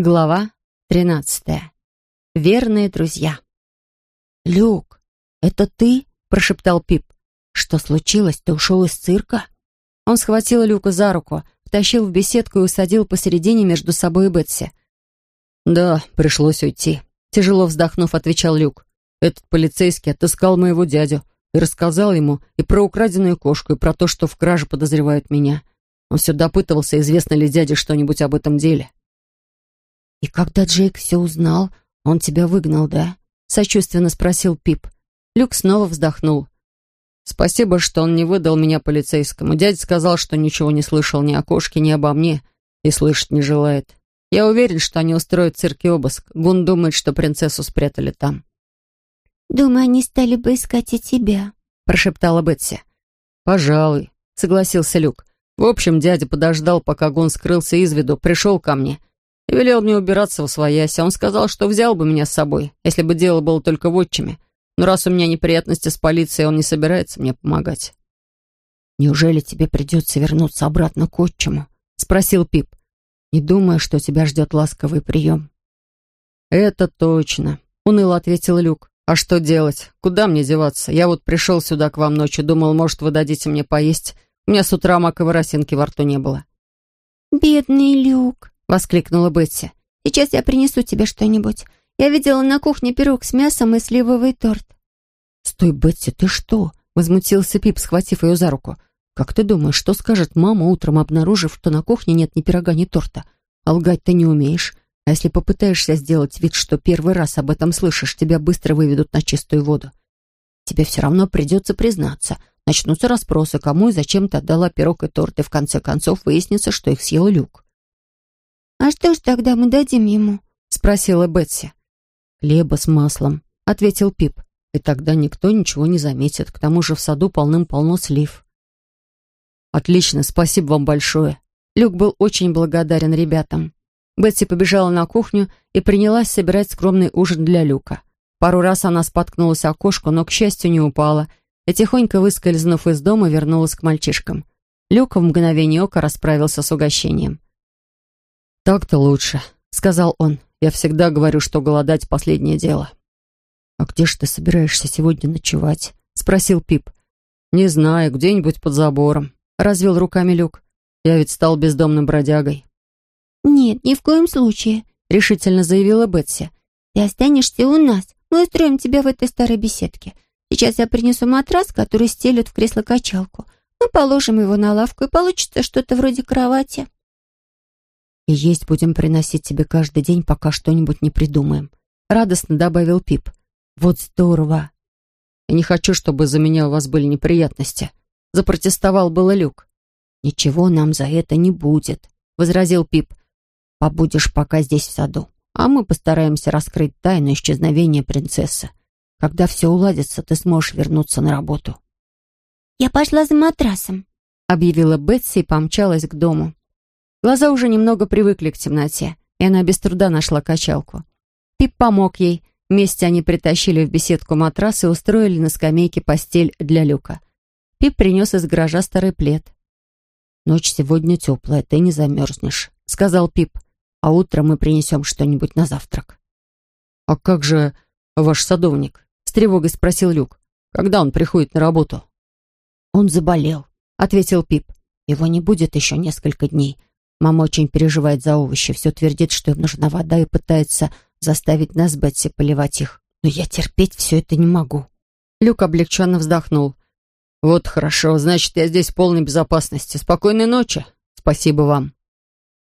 Глава тринадцатая. Верные друзья. «Люк, это ты?» — прошептал Пип. «Что случилось? Ты ушел из цирка?» Он схватил Люка за руку, втащил в беседку и усадил посередине между собой и Бетси. «Да, пришлось уйти», — тяжело вздохнув, отвечал Люк. «Этот полицейский отыскал моего дядю и рассказал ему и про украденную кошку, и про то, что в краже подозревают меня. Он все допытывался, известно ли дяде что-нибудь об этом деле». «И когда Джейк все узнал, он тебя выгнал, да?» — сочувственно спросил Пип. Люк снова вздохнул. «Спасибо, что он не выдал меня полицейскому. Дядя сказал, что ничего не слышал ни о кошке, ни обо мне, и слышать не желает. Я уверен, что они устроят в цирке обыск. Гун думает, что принцессу спрятали там». «Думаю, они стали бы искать и тебя», — прошептала Бетси. «Пожалуй», — согласился Люк. «В общем, дядя подождал, пока Гун скрылся из виду, пришел ко мне и велел мне убираться в своясь. Он сказал, что взял бы меня с собой, если бы дело было только в отчиме. Но раз у меня неприятности с полицией, он не собирается мне помогать. «Неужели тебе придется вернуться обратно к отчиму?» — спросил Пип. «Не думая, что тебя ждет ласковый прием». «Это точно», — уныло ответил Люк. «А что делать? Куда мне деваться? Я вот пришел сюда к вам ночью, думал, может, вы дадите мне поесть. У меня с утра маковой росинки во рту не было». «Бедный Люк», — воскликнула Бетси. «Сейчас я принесу тебе что-нибудь. Я видела на кухне пирог с мясом и сливовый торт». «Стой, Бетси, ты что?» — возмутился Пип, схватив ее за руку. «Как ты думаешь, что скажет мама утром, обнаружив, что на кухне нет ни пирога, ни торта? А лгать ты не умеешь. А если попытаешься сделать вид, что первый раз об этом слышишь, тебя быстро выведут на чистую воду. Тебе все равно придется признаться. Начнутся расспросы, кому и зачем ты отдала пирог и торт, и в конце концов выяснится, что их съел Люк. «А что ж тогда мы дадим ему?» — спросила Бетси. «Хлеба с маслом», — ответил Пип. «И тогда никто ничего не заметит. К тому же в саду полным-полно слив». «Отлично, спасибо вам большое». Люк был очень благодарен ребятам. Бетси побежала на кухню и принялась собирать скромный ужин для Люка. Пару раз она споткнулась о кошку, но, к счастью, не упала, и тихонько выскользнув из дома, вернулась к мальчишкам. Люк в мгновение ока расправился с угощением. «Так-то лучше», — сказал он. «Я всегда говорю, что голодать — последнее дело». «А где ж ты собираешься сегодня ночевать?» — спросил Пип. «Не знаю, где-нибудь под забором», — развел руками Люк. «Я ведь стал бездомным бродягой». «Нет, ни в коем случае», — решительно заявила Бетси. «Ты останешься у нас. Мы устроим тебя в этой старой беседке. Сейчас я принесу матрас, который стелют в кресло-качалку. Мы положим его на лавку, и получится что-то вроде кровати». И есть будем приносить тебе каждый день, пока что-нибудь не придумаем», — радостно добавил Пип. «Вот здорово!» «Я не хочу, чтобы за меня у вас были неприятности», — запротестовал было Люк. «Ничего нам за это не будет», — возразил Пип. «Побудешь пока здесь в саду, а мы постараемся раскрыть тайну исчезновения принцессы. Когда все уладится, ты сможешь вернуться на работу». «Я пошла за матрасом», — объявила Бетси и помчалась к дому. Глаза уже немного привыкли к темноте, и она без труда нашла качалку. Пип помог ей. Вместе они притащили в беседку матрас и устроили на скамейке постель для Люка. Пип принес из гаража старый плед. «Ночь сегодня теплая, ты не замерзнешь», — сказал Пип. «А утром мы принесем что-нибудь на завтрак». «А как же ваш садовник?» — с тревогой спросил Люк. «Когда он приходит на работу?» «Он заболел», — ответил Пип. «Его не будет еще несколько дней. Мама очень переживает за овощи, все твердит, что им нужна вода и пытается заставить нас, Бетси, поливать их. Но я терпеть все это не могу». Люк облегченно вздохнул. «Вот хорошо, значит, я здесь в полной безопасности. Спокойной ночи. Спасибо вам».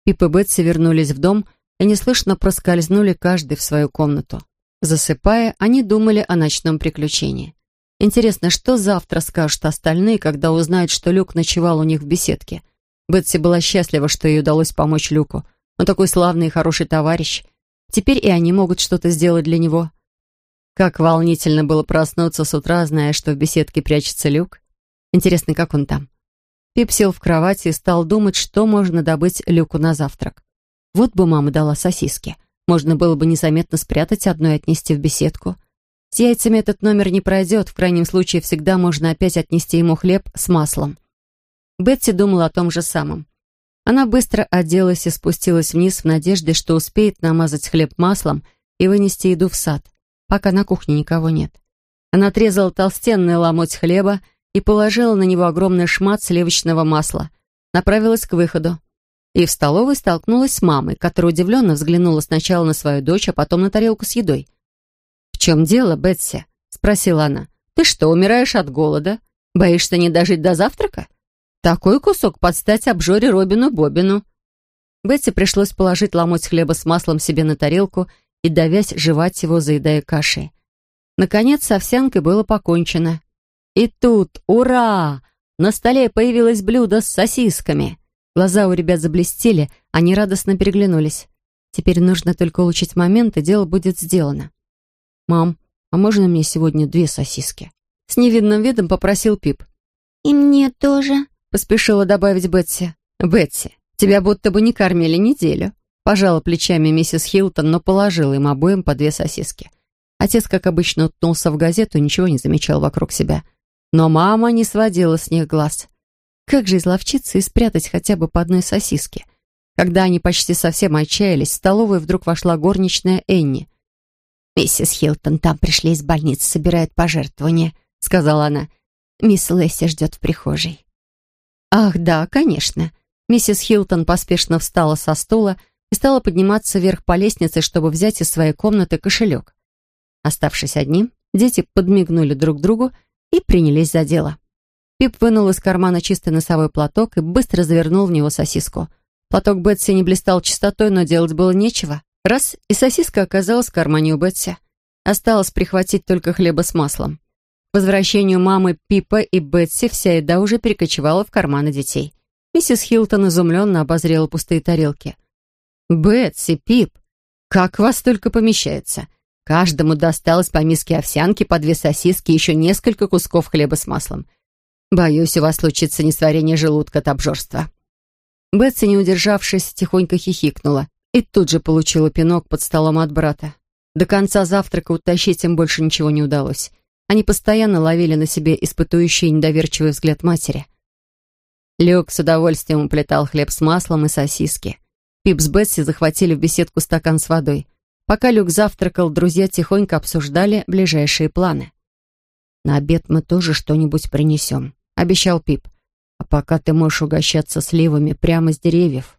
Пип и Бетси вернулись в дом и неслышно проскользнули каждый в свою комнату. Засыпая, они думали о ночном приключении. Интересно, что завтра скажут остальные, когда узнают, что Люк ночевал у них в беседке? Бетси была счастлива, что ей удалось помочь Люку. Он такой славный и хороший товарищ. Теперь и они могут что-то сделать для него. Как волнительно было проснуться с утра, зная, что в беседке прячется Люк. Интересно, как он там? Пип сел в кровати и стал думать, что можно добыть Люку на завтрак. Вот бы мама дала сосиски. Можно было бы незаметно спрятать одну и отнести в беседку. С яйцами этот номер не пройдет, в крайнем случае всегда можно опять отнести ему хлеб с маслом. Бетси думала о том же самом. Она быстро оделась и спустилась вниз в надежде, что успеет намазать хлеб маслом и вынести еду в сад, пока на кухне никого нет. Она отрезала толстенный ломоть хлеба и положила на него огромный шмат сливочного масла. Направилась к выходу. И в столовой столкнулась с мамой, которая удивленно взглянула сначала на свою дочь, а потом на тарелку с едой. «В чем дело, Бетси?» — спросила она. «Ты что, умираешь от голода? Боишься не дожить до завтрака? Такой кусок подстать обжоре Робину Бобину». Бетси пришлось положить ломоть хлеба с маслом себе на тарелку и, давясь, жевать его, заедая кашей. Наконец, с овсянкой было покончено. И тут, ура! На столе появилось блюдо с сосисками. Глаза у ребят заблестели, они радостно переглянулись. Теперь нужно только улучшить момент, и дело будет сделано. «Мам, а можно мне сегодня две сосиски?» С невидным видом попросил Пип. «И мне тоже», — поспешила добавить Бетси. «Бетси, тебя будто бы не кормили неделю», — пожала плечами миссис Хилтон, но положила им обоим по две сосиски. Отец, как обычно, уткнулся в газету и ничего не замечал вокруг себя. Но мама не сводила с них глаз. Как же изловчиться и спрятать хотя бы по одной сосиске? Когда они почти совсем отчаялись, в столовую вдруг вошла горничная Энни. «Миссис Хилтон там пришли из больницы, собирает пожертвования», — сказала она. «Мисс Лесси ждет в прихожей». «Ах, да, конечно». Миссис Хилтон поспешно встала со стула и стала подниматься вверх по лестнице, чтобы взять из своей комнаты кошелек. Оставшись одним, дети подмигнули друг другу и принялись за дело. Пип вынул из кармана чистый носовой платок и быстро завернул в него сосиску. Платок Бетси не блистал чистотой, но делать было нечего. Раз, и сосиска оказалась в кармане у Бетси. Осталось прихватить только хлеба с маслом. Возвращению мамы Пипа и Бетси вся еда уже перекочевала в карманы детей. Миссис Хилтон изумленно обозрела пустые тарелки. «Бетси, Пип, как вас только помещается? Каждому досталось по миске овсянки, по две сосиски и еще несколько кусков хлеба с маслом. Боюсь, у вас случится несварение желудка от обжорства». Бетси, не удержавшись, тихонько хихикнула и тут же получила пинок под столом от брата. До конца завтрака утащить им больше ничего не удалось. Они постоянно ловили на себе испытующий недоверчивый взгляд матери. Люк с удовольствием уплетал хлеб с маслом и сосиски. Пип с Бетси захватили в беседку стакан с водой. Пока Люк завтракал, друзья тихонько обсуждали ближайшие планы. «На обед мы тоже что-нибудь принесем», — обещал Пип. «А пока ты можешь угощаться сливами прямо с деревьев».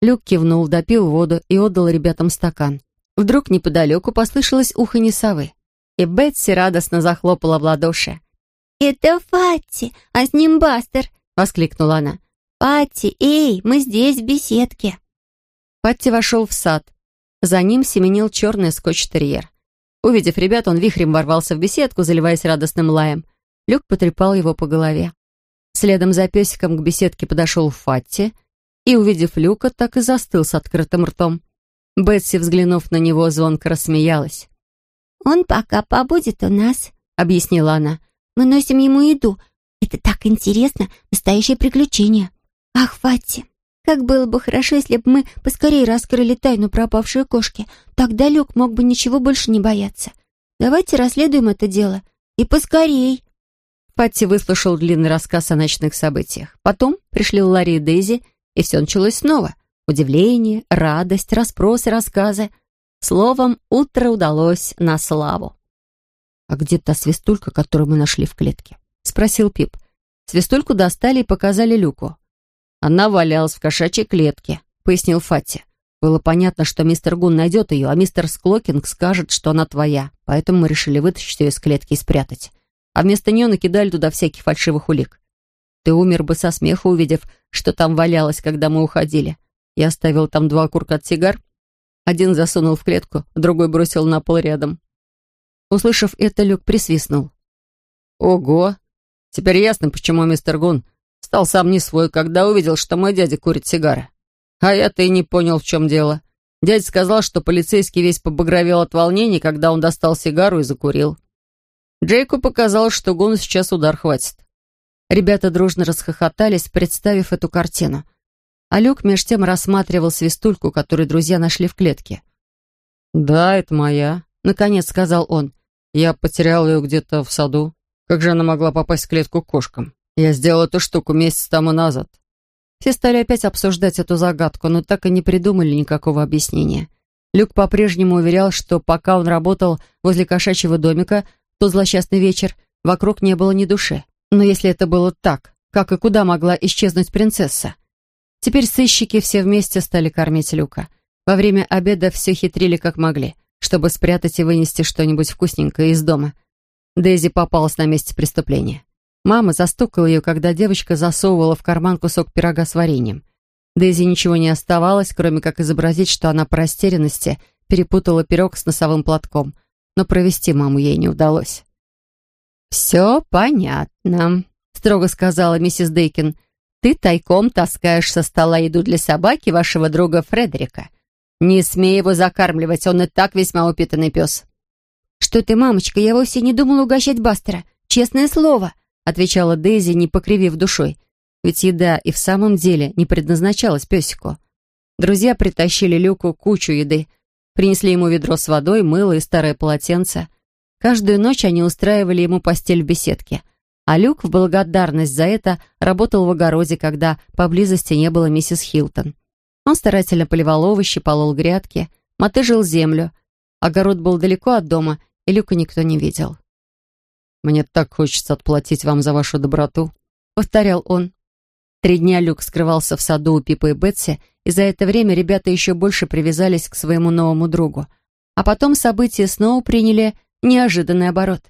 Люк кивнул, допил воду и отдал ребятам стакан. Вдруг неподалеку послышалось уханье совы, и Бетси радостно захлопала в ладоши. «Это Фатти, а с ним Бастер!» — воскликнула она. «Фатти, эй, мы здесь, в беседке!» Фатти вошел в сад. За ним семенил черный скотч-терьер. Увидев ребят, он вихрем ворвался в беседку, заливаясь радостным лаем. Люк потрепал его по голове. Следом за песиком к беседке подошел Фатти и, увидев Люка, так и застыл с открытым ртом. Бетси, взглянув на него, звонко рассмеялась. «Он пока побудет у нас», — объяснила она. «Мы носим ему еду. Это так интересно, настоящее приключение. Ах, Фатти, как было бы хорошо, если бы мы поскорее раскрыли тайну пропавшей кошки. Тогда Люк мог бы ничего больше не бояться. Давайте расследуем это дело. И поскорей. Патти выслушал длинный рассказ о ночных событиях. Потом пришли Ларри и Дейзи, и все началось снова. Удивление, радость, расспросы, рассказы. Словом, утро удалось на славу. «А где та свистулька, которую мы нашли в клетке?» — спросил Пип. Свистульку достали и показали Люку. «Она валялась в кошачьей клетке», — пояснил Фатти. «Было понятно, что мистер Гун найдет ее, а мистер Склокинг скажет, что она твоя, поэтому мы решили вытащить ее из клетки и спрятать. А вместо нее накидали туда всяких фальшивых улик. Ты умер бы со смеха, увидев, что там валялось, когда мы уходили. Я оставил там два окурка от сигар. Один засунул в клетку, другой бросил на пол рядом». Услышав это, Люк присвистнул. «Ого! Теперь ясно, почему мистер Гун Стал сам не свой, когда увидел, что мой дядя курит сигары. А я-то и не понял, в чем дело. Дядя сказал, что полицейский весь побагровел от волнений, когда он достал сигару и закурил. Джейку показалось, что Гуну сейчас удар хватит. Ребята дружно расхохотались, представив эту картину. А Люк меж тем рассматривал свистульку, которую друзья нашли в клетке. «Да, это моя», — наконец сказал он. «Я потерял ее где-то в саду. Как же она могла попасть в клетку к кошкам?» Я сделал эту штуку месяц тому назад. Все стали опять обсуждать эту загадку, но так и не придумали никакого объяснения. Люк по-прежнему уверял, что пока он работал возле кошачьего домика, в тот злосчастный вечер, вокруг не было ни души. Но если это было так, как и куда могла исчезнуть принцесса? Теперь сыщики все вместе стали кормить Люка. Во время обеда все хитрили как могли, чтобы спрятать и вынести что-нибудь вкусненькое из дома. Дейзи попалась на месте преступления. Мама застукала ее, когда девочка засовывала в карман кусок пирога с вареньем. Дейзи ничего не оставалось, кроме как изобразить, что она по растерянности перепутала пирог с носовым платком, но провести маму ей не удалось. «Все понятно», — строго сказала миссис Дейкин. «Ты тайком таскаешь со стола еду для собаки вашего друга Фредерика. Не смей его закармливать, он и так весьма упитанный пес». «Что ты, мамочка, я вовсе не думала угощать Бастера. Честное слово», — отвечала Дейзи, не покривив душой. Ведь еда и в самом деле не предназначалась песику. Друзья притащили Люку кучу еды, принесли ему ведро с водой, мыло и старое полотенце. Каждую ночь они устраивали ему постель в беседке, а Люк в благодарность за это работал в огороде, когда поблизости не было миссис Хилтон. Он старательно поливал овощи, полол грядки, мотыжил землю. Огород был далеко от дома, и Люка никто не видел. «Мне так хочется отплатить вам за вашу доброту», — повторял он. Три дня Люк скрывался в саду у Пипа и Бетси, и за это время ребята еще больше привязались к своему новому другу. А потом события снова приняли неожиданный оборот.